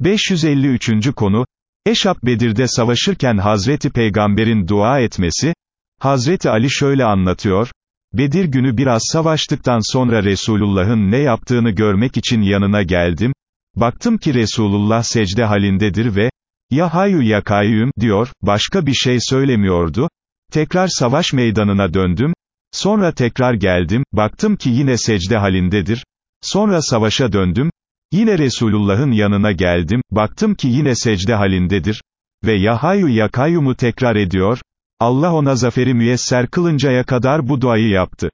553. konu, Eşap Bedir'de savaşırken Hazreti Peygamber'in dua etmesi, Hazreti Ali şöyle anlatıyor, Bedir günü biraz savaştıktan sonra Resulullah'ın ne yaptığını görmek için yanına geldim, baktım ki Resulullah secde halindedir ve, ya hayu ya kayyum, diyor, başka bir şey söylemiyordu, tekrar savaş meydanına döndüm, sonra tekrar geldim, baktım ki yine secde halindedir, sonra savaşa döndüm, Yine Resulullah'ın yanına geldim, baktım ki yine secde halindedir. Ve ya hayu ya kayyumu tekrar ediyor, Allah ona zaferi müyesser kılıncaya kadar bu duayı yaptı.